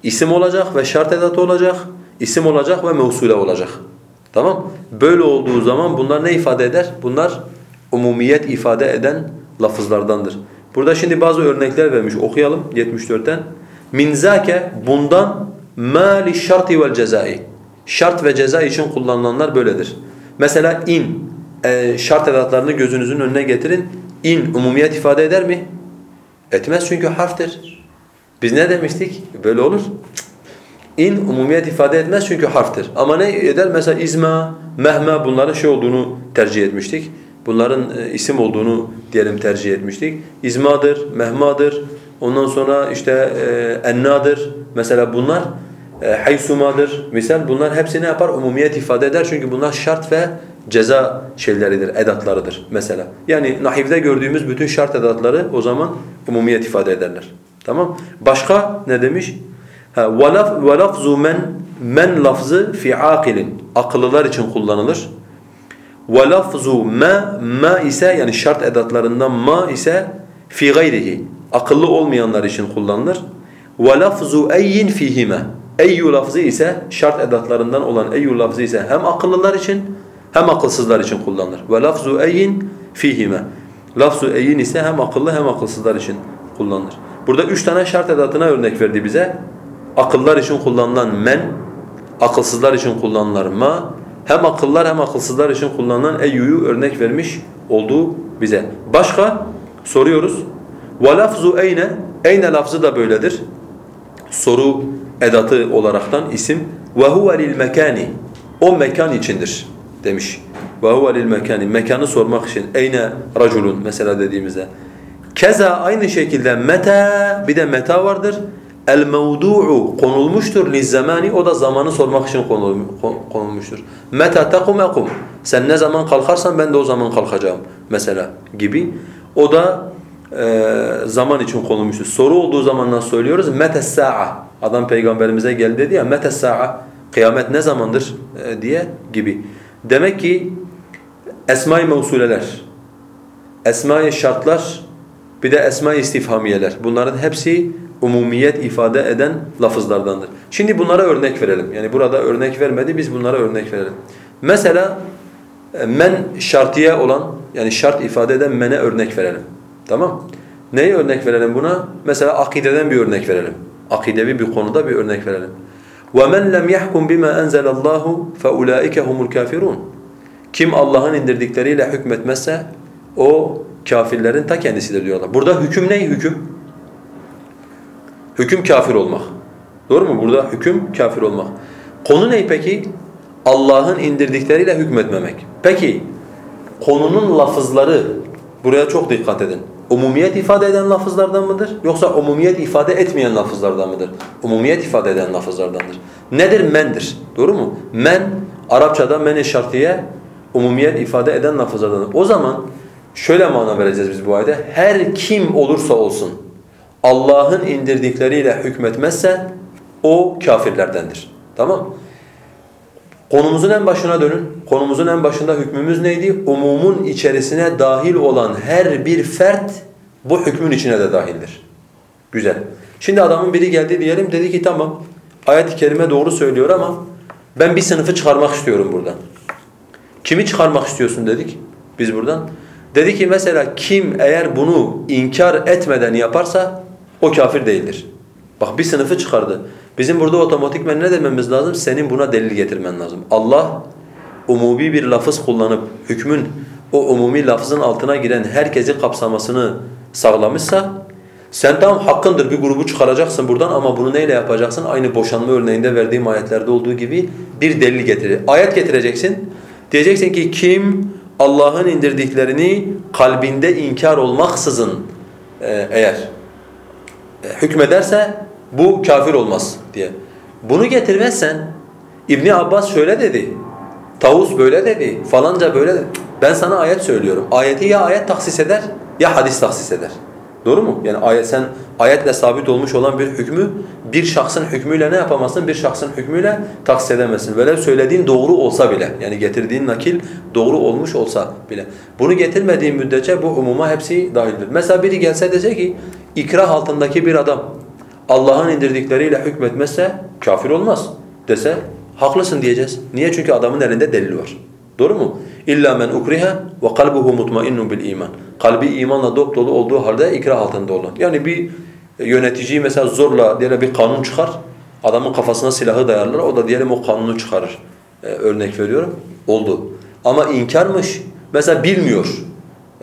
İsim olacak ve şart edatı olacak. İsim olacak ve mevsule olacak. Tamam? Böyle olduğu zaman bunlar ne ifade eder? Bunlar umumiyet ifade eden lafızlardandır. Burada şimdi bazı örnekler vermiş. Okuyalım 74'ten. Min zâke bundan mâ şarti vel cezai. Şart ve ceza için kullanılanlar böyledir. Mesela in e, şart edatlarını gözünüzün önüne getirin. İn umumiyet ifade eder mi? Etmez çünkü harftir. Biz ne demiştik? Böyle olur. İn umumiyet ifade etmez çünkü harftir. Ama ne eder? Mesela izma, mehme bunların şey olduğunu tercih etmiştik. Bunların e, isim olduğunu diyelim tercih etmiştik. İzmadır, mehmadır, ondan sonra işte e, ennadır. Mesela bunlar e, haysumadır. Misal bunlar hepsi ne yapar? Umumiyet ifade eder çünkü bunlar şart ve ceza şeyleridir, edatlarıdır mesela. Yani nahivde gördüğümüz bütün şart edatları o zaman umumiyet ifade ederler. Tamam? Başka ne demiş? Ha وَلَفْزُ men men lafzı fi akilin akıllılar için kullanılır. وَلَفْزُ ma ma ise yani şart edatlarından ma ise fi gayrihi akıllı olmayanlar için kullanılır. وَلَفْزُ اَيِّنْ فِيهِمَا Eyyu lafzı ise şart edatlarından olan eyyu lafzı ise hem akıllılar için hem akılsızlar için kullanılır. Ve lafzu eyyin fihime. Lafzu eyyin ise hem akıllı hem akılsızlar için kullanılır. Burada üç tane şart edatına örnek verdi bize. Akıllar için kullanılan men, akılsızlar için kullanılan ma, hem akıllar hem akılsızlar için kullanılan eyyuyu örnek vermiş olduğu bize. Başka soruyoruz. Ve lafzu eyne, eyne lafzı da böyledir. Soru edatı olaraktan isim. Ve huve lil mekani, o mekan içindir demiş. Ve huve lil mekani, mekanı sormak için. Eyne raculun mesela dediğimizde. Keza aynı şekilde meta, bir de meta vardır. El mevdu'u konulmuştur li zamani o da zamanı sormak için konulmuştur. Meta takum akum. Sen ne zaman kalkarsan ben de o zaman kalkacağım mesela gibi. O da zaman için konulmuştur. Soru olduğu zaman nasıl söylüyoruz? Meta sa'a. Adam peygamberimize geldi dedi ya meta sa'a. Kıyamet ne zamandır e, diye gibi. Demek ki esma-i mevsuleler, esma-i şartlar, bir de esma-i istifhamiyeler. Bunların hepsi umumiyet ifade eden lafızlardandır. Şimdi bunlara örnek verelim. Yani burada örnek vermedi, biz bunlara örnek verelim. Mesela e, men şartiye olan, yani şart ifade eden mene örnek verelim. Tamam Neyi örnek verelim buna? Mesela akideden bir örnek verelim. Akidevi bir konuda bir örnek verelim. وَمَنْ لَمْ يَحْكُمْ بِمَا أَنْزَلَ اللّٰهُ فَاُولَٰئِكَ هُمُ الْكَافِرُونَ Kim Allah'ın indirdikleriyle hükmetmezse o kafirlerin ta kendisidir diyorlar. Burada hüküm ne? Hüküm. Hüküm kafir olmak. Doğru mu? Burada hüküm kafir olmak. Konu ne peki? Allah'ın indirdikleriyle hükmetmemek. Peki konunun lafızları buraya çok dikkat edin. Umumiyet ifade eden lafızlardan mıdır? Yoksa umumiyet ifade etmeyen lafızlardan mıdır? Umumiyet ifade eden lafızlardandır. Nedir? Mendir. Doğru mu? Men, Arapçada men şartiye umumiyet ifade eden lafızlardandır. O zaman şöyle mana vereceğiz biz bu ayette. Her kim olursa olsun Allah'ın indirdikleriyle hükmetmezse o kafirlerdendir. Tamam Konumuzun en başına dönün. Konumuzun en başında hükmümüz neydi? Umumun içerisine dahil olan her bir fert bu hükmün içine de dahildir. Güzel. Şimdi adamın biri geldi diyelim dedi ki tamam ayet-i kerime doğru söylüyor ama ben bir sınıfı çıkarmak istiyorum buradan. Kimi çıkarmak istiyorsun dedik biz buradan. Dedi ki mesela kim eğer bunu inkar etmeden yaparsa o kafir değildir. Bak bir sınıfı çıkardı. Bizim burada otomatikmen ne dememiz lazım? Senin buna delil getirmen lazım. Allah umumi bir lafız kullanıp hükmün o umumi lafızın altına giren herkesi kapsamasını sağlamışsa sen tamam hakkındır bir grubu çıkaracaksın buradan ama bunu neyle yapacaksın? Aynı boşanma örneğinde verdiğim ayetlerde olduğu gibi bir delil getirir. Ayet getireceksin. Diyeceksin ki kim Allah'ın indirdiklerini kalbinde inkar olmaksızın e, eğer e, hükmederse bu kafir olmaz diye. Bunu getirmezsen İbni Abbas şöyle dedi, Tavus böyle dedi, falanca böyle dedi. Ben sana ayet söylüyorum. Ayeti ya ayet taksis eder ya hadis taksis eder. Doğru mu? Yani ayet sen ayetle sabit olmuş olan bir hükmü bir şahsın hükmüyle ne yapamazsın? Bir şahsın hükmüyle taksis edemezsin. Velev söylediğin doğru olsa bile yani getirdiğin nakil doğru olmuş olsa bile. Bunu getirmediğin müddetçe bu umuma hepsi dahildir. Mesela biri gelse dese ki ikrah altındaki bir adam Allah'ın indirdikleriyle hükmetmezse kafir olmaz dese haklısın diyeceğiz. Niye? Çünkü adamın elinde delil var. Doğru mu? İlla men ukriha ve kalbuhu mutmainnun bil iman. Kalbi imanla dop dolu olduğu halde ikrah altında olan. Yani bir yöneticiyi mesela zorla diyelim bir kanun çıkar. Adamın kafasına silahı dayarlar. O da diyelim o kanunu çıkarır. Ee, örnek veriyorum. Oldu. Ama inkarmış. Mesela bilmiyor.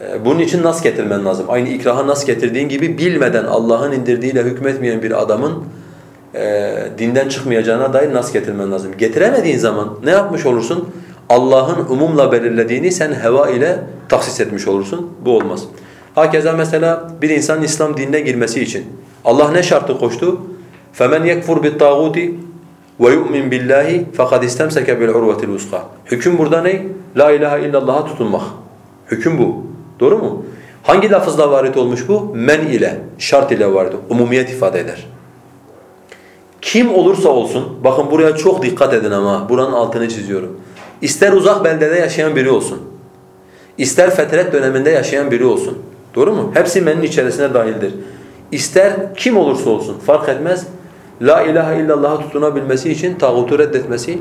Ee, bunun için nas getirmen lazım. Aynı ikraha nas getirdiğin gibi bilmeden Allah'ın indirdiğiyle hükmetmeyen bir adamın e, dinden çıkmayacağına dair nas getirmen lazım. Getiremediğin zaman ne yapmış olursun? Allah'ın umumla belirlediğini sen heva ile taksis etmiş olursun. Bu olmaz. Hakeza mesela bir insan İslam dinine girmesi için Allah ne şartı koştu? فَمَنْ يَكْفُرْ بِالطَّاغُوتِ وَيُؤْمِنْ بِاللّٰهِ فَقَدْ اِسْتَمْسَكَ بِالْعُرْوَةِ الْوُسْقَى Hüküm burada ne? La ilahe illallah'a tutunmak. Hüküm bu. Doğru mu? Hangi lafızla varit olmuş bu? Men ile, şart ile varit. Umumiyet ifade eder. Kim olursa olsun, bakın buraya çok dikkat edin ama buranın altını çiziyorum. İster uzak beldede yaşayan biri olsun, ister fetret döneminde yaşayan biri olsun. Doğru mu? Hepsi menin içerisine dahildir. İster kim olursa olsun fark etmez. La ilahe illallah'a tutunabilmesi için tağutu reddetmesi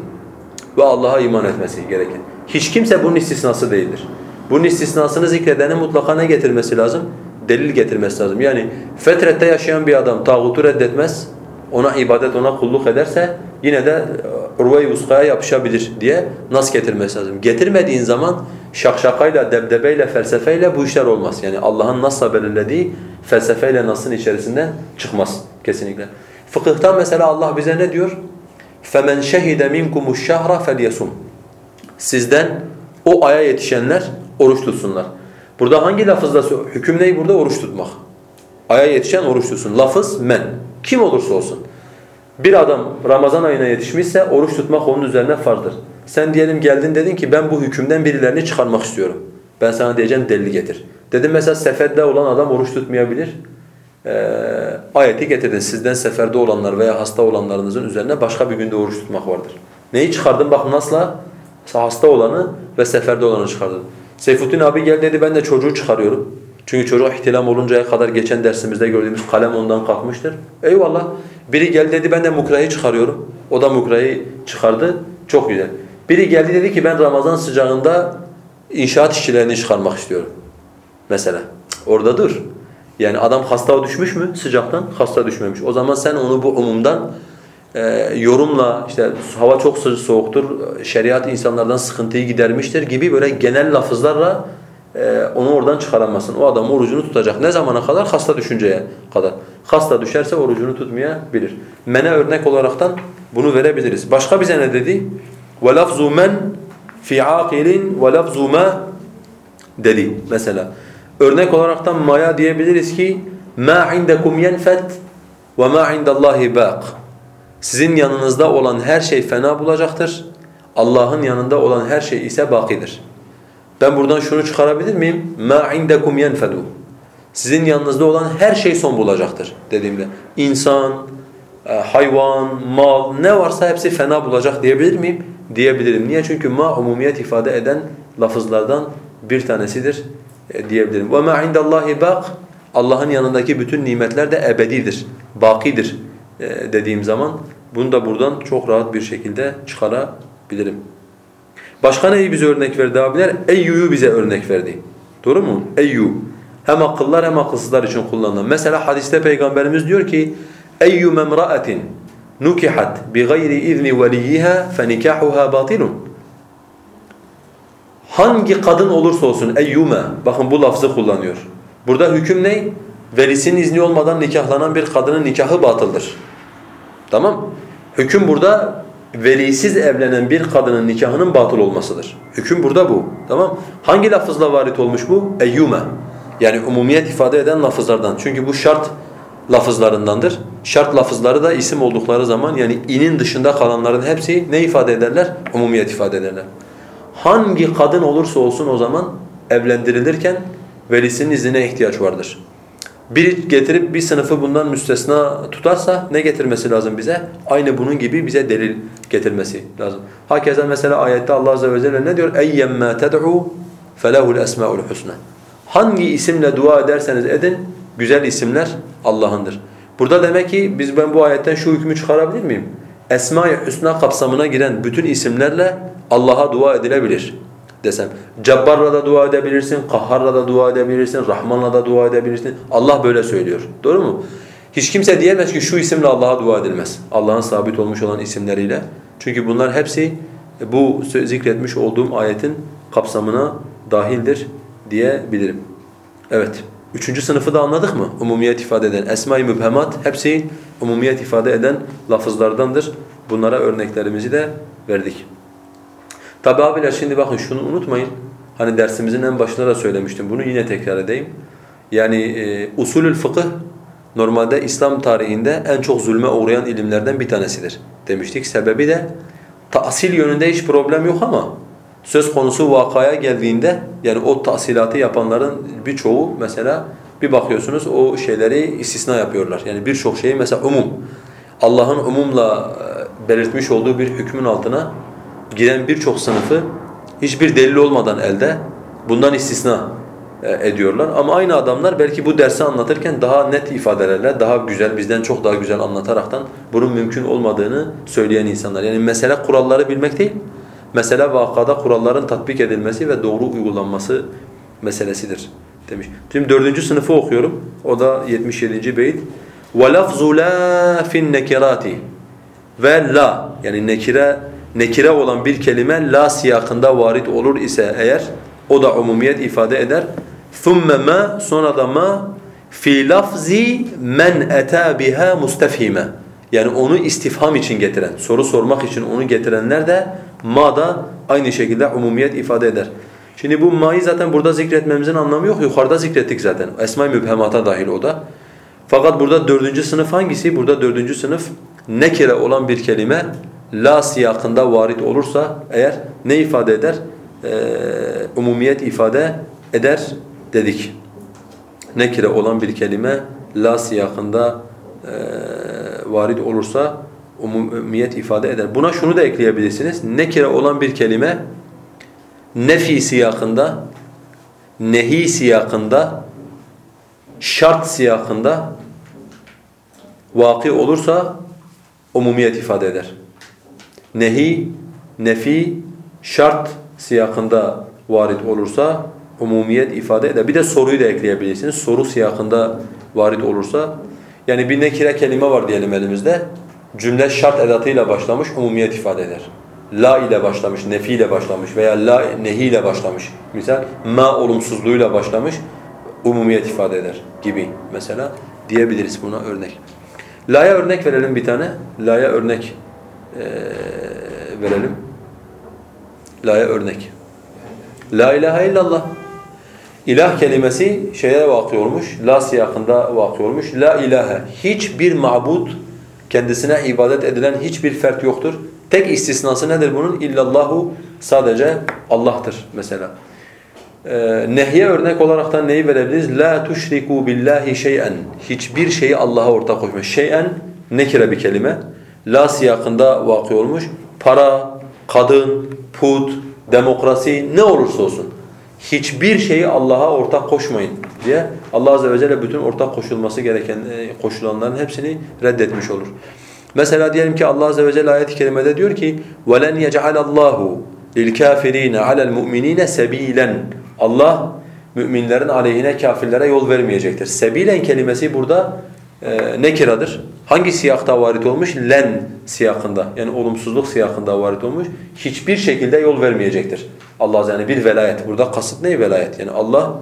ve Allah'a iman etmesi gerekir. Hiç kimse bunun istisnası değildir. Bunun istisnasını zikredenin mutlaka ne getirmesi lazım? Delil getirmesi lazım. Yani fetrette yaşayan bir adam tağutu reddetmez, ona ibadet, ona kulluk ederse yine de e, urve-i vuskaya yapışabilir diye nas getirmesi lazım. Getirmediğin zaman şakşakayla, debdebeyle, felsefeyle bu işler olmaz. Yani Allah'ın nasla belirlediği felsefeyle nasın içerisinden çıkmaz kesinlikle. Fıkıhta mesela Allah bize ne diyor? فَمَنْ شَهِدَ مِنْكُمُ الشَّهْرَ فَلْيَسُمْ Sizden o aya yetişenler oruç tutsunlar. Burada hangi lafızla hüküm ney burada? Oruç tutmak. Aya yetişen oruç tutsun. Lafız men. Kim olursa olsun. Bir adam Ramazan ayına yetişmişse oruç tutmak onun üzerine farzdır. Sen diyelim geldin dedin ki ben bu hükümden birilerini çıkarmak istiyorum. Ben sana diyeceğim delil getir. Dedim mesela seferde olan adam oruç tutmayabilir. Ee, ayeti getirdin. Sizden seferde olanlar veya hasta olanlarınızın üzerine başka bir günde oruç tutmak vardır. Neyi çıkardın bak nasla? Hasta olanı ve seferde olanı çıkardın. Seyfuddin abi gel dedi ben de çocuğu çıkarıyorum. Çünkü çocuk ihtilam oluncaya kadar geçen dersimizde gördüğümüz kalem ondan kalkmıştır. Eyvallah. Biri geldi dedi ben de mukrayı çıkarıyorum. O da mukrayı çıkardı. Çok güzel. Biri geldi dedi ki ben Ramazan sıcağında inşaat işçilerini çıkarmak istiyorum. Mesela. Orada dur. Yani adam hasta düşmüş mü sıcaktan? Hasta düşmemiş. O zaman sen onu bu umumdan e, yorumla işte hava çok sıcak soğuktur, şeriat insanlardan sıkıntıyı gidermiştir gibi böyle genel lafızlarla e, onu oradan çıkaramazsın. O adam orucunu tutacak. Ne zamana kadar? Hasta düşünceye kadar. Hasta düşerse orucunu tutmayabilir. Mene örnek olaraktan bunu verebiliriz. Başka bize ne dedi? وَلَفْزُ مَنْ فِي عَاقِلٍ وَلَفْزُ مَا dedi mesela. Örnek olaraktan maya diyebiliriz ki مَا عِنْدَكُمْ يَنْفَتْ وَمَا عِنْدَ اللّٰهِ بَاقٍ Sizin yanınızda olan her şey fena bulacaktır. Allah'ın yanında olan her şey ise bakidir. Ben buradan şunu çıkarabilir miyim? مَا عِنْدَكُمْ يَنْفَدُ Sizin yanınızda olan her şey son bulacaktır dediğimde. İnsan, e, hayvan, mal ne varsa hepsi fena bulacak diyebilir miyim? Diyebilirim. Niye? Çünkü ma umumiyet ifade eden lafızlardan bir tanesidir e, diyebilirim. وَمَا عِنْدَ اللّٰهِ بَاقٍ Allah'ın yanındaki bütün nimetler de ebedidir, bakidir e, dediğim zaman bunu da buradan çok rahat bir şekilde çıkarabilirim. Başka neyi bize örnek verdi abiler? Eyyu'yu bize örnek verdi. Doğru mu? Eyyu. Hem akıllar hem akılsızlar için kullanılan. Mesela hadiste Peygamberimiz diyor ki memra'atin nukihat bi gayri izni veliyha fenikahuha batilun. Hangi kadın olursa olsun eyyume bakın bu lafzı kullanıyor. Burada hüküm ne? Velisinin izni olmadan nikahlanan bir kadının nikahı batıldır. Tamam? Hüküm burada velisiz evlenen bir kadının nikahının batıl olmasıdır. Hüküm burada bu. Tamam? Hangi lafızla varit olmuş bu? Eyyume. Yani umumiyet ifade eden lafızlardan. Çünkü bu şart lafızlarındandır. Şart lafızları da isim oldukları zaman yani inin dışında kalanların hepsi ne ifade ederler? Umumiyet ifade ederler. Hangi kadın olursa olsun o zaman evlendirilirken velisinin iznine ihtiyaç vardır Biri getirip bir sınıfı bundan müstesna tutarsa ne getirmesi lazım bize? Aynı bunun gibi bize delil getirmesi lazım. Hakeza mesela ayette Allah azze ve celle ne diyor? اَيَّمَّا تَدْعُوا فَلَهُ الْأَسْمَاءُ الْحُسْنَى Hangi isimle dua ederseniz edin, güzel isimler Allah'ındır. Burada demek ki biz ben bu ayetten şu hükmü çıkarabilir miyim? Esma-i Hüsna kapsamına giren bütün isimlerle Allah'a dua edilebilir desem. Cabbar'la da dua edebilirsin, Kahhar'la da dua edebilirsin, Rahman'la da dua edebilirsin. Allah böyle söylüyor. Doğru mu? Hiç kimse diyemez ki şu isimle Allah'a dua edilmez. Allah'ın sabit olmuş olan isimleriyle. Çünkü bunlar hepsi bu zikretmiş olduğum ayetin kapsamına dahildir diyebilirim. Evet. Üçüncü sınıfı da anladık mı? Umumiyet ifade eden. Esma-i mübhemat hepsi umumiyet ifade eden lafızlardandır. Bunlara örneklerimizi de verdik. Tabi abiler şimdi bakın şunu unutmayın. Hani dersimizin en başında da söylemiştim. Bunu yine tekrar edeyim. Yani e, usulül fıkıh normalde İslam tarihinde en çok zulme uğrayan ilimlerden bir tanesidir demiştik. Sebebi de tahsil yönünde hiç problem yok ama söz konusu vakaya geldiğinde yani o tahsilatı yapanların birçoğu mesela bir bakıyorsunuz o şeyleri istisna yapıyorlar. Yani birçok şeyi mesela umum Allah'ın umumla e, belirtmiş olduğu bir hükmün altına giren birçok sınıfı hiçbir delil olmadan elde bundan istisna e, ediyorlar. Ama aynı adamlar belki bu dersi anlatırken daha net ifadelerle, daha güzel, bizden çok daha güzel anlataraktan bunun mümkün olmadığını söyleyen insanlar. Yani mesele kuralları bilmek değil, mesele vakada kuralların tatbik edilmesi ve doğru uygulanması meselesidir demiş. Şimdi dördüncü sınıfı okuyorum. O da 77. beyit. وَلَفْزُ لَا فِي النَّكِرَاتِ Ve la yani nekire nekire olan bir kelime la siyakında varit olur ise eğer o da umumiyet ifade eder. ثُمَّ ma sonra da ma fi lafzi men ata biha mustefhime. Yani onu istifham için getiren, soru sormak için onu getirenler de ma da aynı şekilde umumiyet ifade eder. Şimdi bu ma'yı zaten burada zikretmemizin anlamı yok. Yukarıda zikrettik zaten. Esma-i mübhemata dahil o da. Fakat burada dördüncü sınıf hangisi? Burada dördüncü sınıf nekire olan bir kelime la siyakında varit olursa eğer ne ifade eder? Ee, umumiyet ifade eder dedik. Nekire olan bir kelime la siyakında e, varit olursa umumiyet ifade eder. Buna şunu da ekleyebilirsiniz. Nekire olan bir kelime nefi siyakında, nehi siyakında, şart siyakında vaki olursa umumiyet ifade eder nehi, nefi, şart siyakında varit olursa umumiyet ifade eder. Bir de soruyu da ekleyebilirsiniz. Soru siyakında varit olursa yani bir nekire kelime var diyelim elimizde. cümle şart edatıyla başlamış, umumiyet ifade eder. La ile başlamış, nefi ile başlamış veya la nehi ile başlamış. Misal ma olumsuzluğuyla başlamış, umumiyet ifade eder gibi mesela diyebiliriz buna örnek. La'ya örnek verelim bir tane. La'ya örnek verelim. La'ya örnek. La ilahe illallah. İlah kelimesi şeye vakı olmuş, la siyakında vakı olmuş. La ilahe. Hiçbir mabud, kendisine ibadet edilen hiçbir fert yoktur. Tek istisnası nedir bunun? İllallahu sadece Allah'tır mesela. Ee, nehye örnek olarak da neyi verebiliriz? La tuşriku billahi şey'en. Hiçbir şeyi Allah'a ortak koşma. Şey'en nekire bir kelime. Las yakında vakı olmuş. Para, kadın, put, demokrasi ne olursa olsun hiçbir şeyi Allah'a ortak koşmayın diye Allah azze ve celle bütün ortak koşulması gereken e, koşulanların hepsini reddetmiş olur. Mesela diyelim ki Allah azze ve celle ayet-i kerimede diyor ki: "Velen yec'alallahu lilkafirine alel mu'minine sebilen." Allah müminlerin aleyhine kafirlere yol vermeyecektir. Sebilen kelimesi burada e, nekiradır. Hangi siyakta varit olmuş? Len siyakında yani olumsuzluk siyakında varit olmuş. Hiçbir şekilde yol vermeyecektir. Allah Azze yani bir velayet. Burada kasıt ne velayet? Yani Allah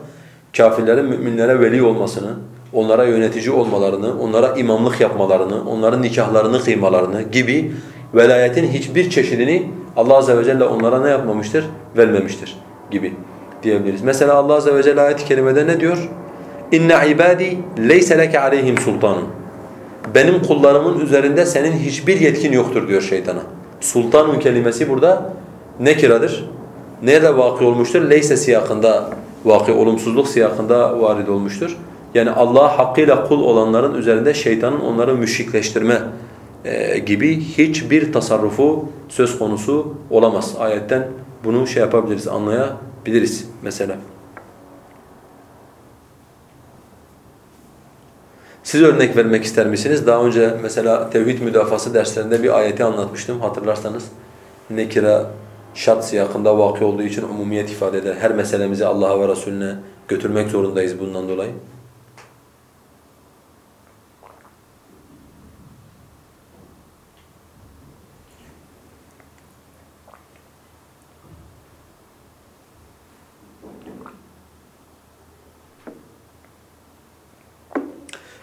kafirlerin müminlere veli olmasını, onlara yönetici olmalarını, onlara imamlık yapmalarını, onların nikahlarını kıymalarını gibi velayetin hiçbir çeşidini Allah Azze ve Celle onlara ne yapmamıştır? Vermemiştir gibi diyebiliriz. Mesela Allah Azze ve Celle ayet-i kerimede ne diyor? İnne ibadi leyse leke aleyhim sultanun. Benim kullarımın üzerinde senin hiçbir yetkin yoktur diyor şeytana. Sultanun kelimesi burada nekiradır. Nerede vakı olmuştur? Leyse siyakında vakı, olumsuzluk siyakında varid olmuştur. Yani Allah hakkıyla kul olanların üzerinde şeytanın onları müşrikleştirme e, gibi hiçbir tasarrufu söz konusu olamaz. Ayetten bunu şey yapabiliriz, anlayabiliriz mesela. Siz örnek vermek ister misiniz? Daha önce mesela tevhid müdafası derslerinde bir ayeti anlatmıştım hatırlarsanız. Nekira şart siyakında vakı olduğu için umumiyet ifade eder. Her meselemizi Allah'a ve Resulüne götürmek zorundayız bundan dolayı.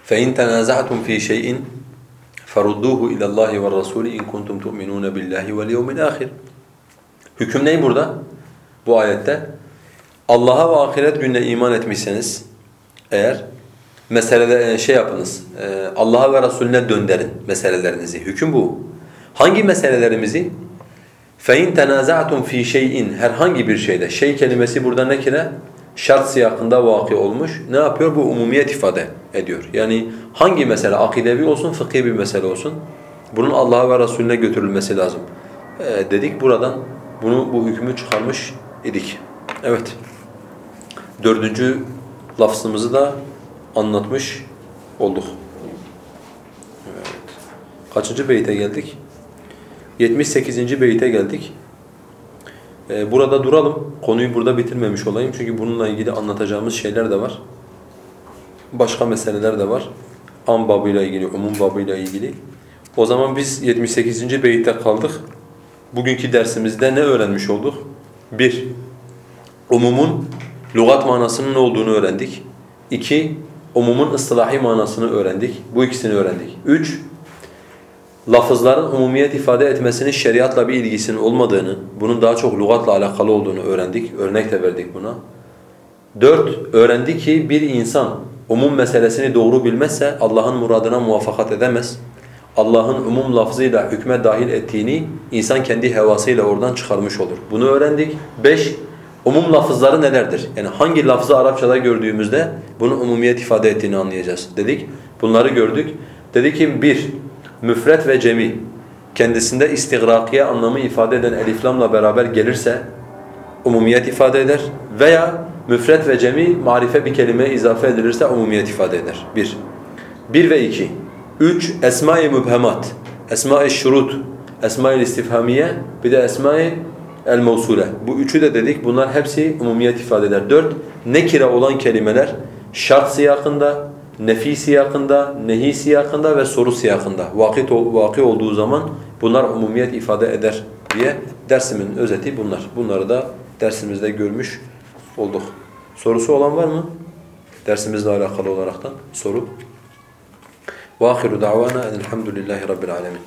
فَاِنْ تَنَازَعْتُمْ ف۪ي شَيْءٍ فَرُدُّوهُ اِلَى اللّٰهِ وَالرَّسُولِ اِنْ كُنْتُمْ تُؤْمِنُونَ بِاللّٰهِ وَالْيَوْمِ الْآخِرِ Hüküm ne burada? Bu ayette. Allah'a ve ahiret gününe iman etmişseniz eğer meselede şey yapınız, e, Allah'a ve Resulüne döndürün meselelerinizi. Hüküm bu. Hangi meselelerimizi? فَاِنْ تَنَازَعْتُمْ ف۪ي شَيْءٍ Herhangi bir şeyde. Şey kelimesi burada ne kire? Şart siyakında vakı olmuş. Ne yapıyor? Bu umumiyet ifade ediyor. Yani hangi mesele? Akidevi olsun, fıkhi bir mesele olsun. Bunun Allah'a ve Resulüne götürülmesi lazım. E, dedik buradan bunu bu hükmü çıkarmış idik. Evet. Dördüncü lafzımızı da anlatmış olduk. Evet. Kaçıncı beyte geldik? 78. beyte geldik. Ee, burada duralım. Konuyu burada bitirmemiş olayım. Çünkü bununla ilgili anlatacağımız şeyler de var. Başka meseleler de var. Am babıyla ilgili, umum babıyla ilgili. O zaman biz 78. beyte kaldık. Bugünkü dersimizde ne öğrenmiş olduk? Bir, umumun lügat manasının ne olduğunu öğrendik. İki, umumun ıslahi manasını öğrendik. Bu ikisini öğrendik. Üç, lafızların umumiyet ifade etmesinin şeriatla bir ilgisinin olmadığını, bunun daha çok lügatla alakalı olduğunu öğrendik. Örnek de verdik buna. Dört, öğrendi ki bir insan umum meselesini doğru bilmezse Allah'ın muradına muvaffakat edemez. Allah'ın umum lafzıyla hükme dahil ettiğini insan kendi hevasıyla oradan çıkarmış olur. Bunu öğrendik. Beş, umum lafızları nelerdir? Yani hangi lafzı Arapçada gördüğümüzde bunun umumiyet ifade ettiğini anlayacağız dedik. Bunları gördük. Dedi ki bir, müfret ve cemi kendisinde istigrakiye anlamı ifade eden eliflamla beraber gelirse umumiyet ifade eder veya müfret ve cemi marife bir kelime izafe edilirse umumiyet ifade eder. Bir. Bir ve iki. Üç, esma-i mübhemat, esma-i şurut, esma-i istifhamiye, bir de esma-i el-mevsule. Bu üçü de dedik, bunlar hepsi umumiyet ifade eder. Dört, nekire olan kelimeler şart siyakında, nefi siyakında, nehi siyakında ve soru siyakında vakit vaki olduğu zaman bunlar umumiyet ifade eder diye dersimin özeti bunlar. Bunları da dersimizde görmüş olduk. Sorusu olan var mı? Dersimizle alakalı olaraktan soru. وآخر دعوانا أن الحمد لله رب العالمين